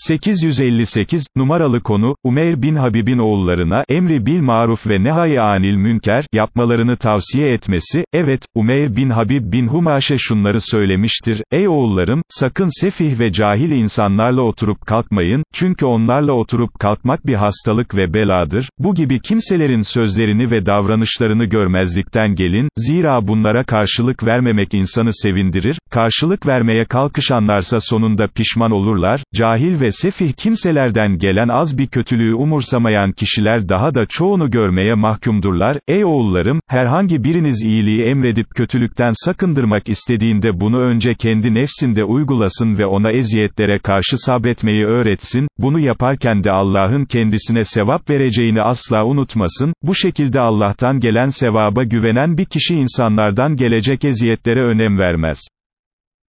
858, numaralı konu, Umeyr bin Habib'in oğullarına, emri bil maruf ve nehay anil münker, yapmalarını tavsiye etmesi, evet, Umeyr bin Habib bin Humaşe şunları söylemiştir, ey oğullarım, sakın sefih ve cahil insanlarla oturup kalkmayın, çünkü onlarla oturup kalkmak bir hastalık ve beladır, bu gibi kimselerin sözlerini ve davranışlarını görmezlikten gelin, zira bunlara karşılık vermemek insanı sevindirir, karşılık vermeye kalkışanlarsa sonunda pişman olurlar, cahil sefih kimselerden gelen az bir kötülüğü umursamayan kişiler daha da çoğunu görmeye mahkumdurlar, ey oğullarım, herhangi biriniz iyiliği emredip kötülükten sakındırmak istediğinde bunu önce kendi nefsinde uygulasın ve ona eziyetlere karşı sabretmeyi öğretsin, bunu yaparken de Allah'ın kendisine sevap vereceğini asla unutmasın, bu şekilde Allah'tan gelen sevaba güvenen bir kişi insanlardan gelecek eziyetlere önem vermez.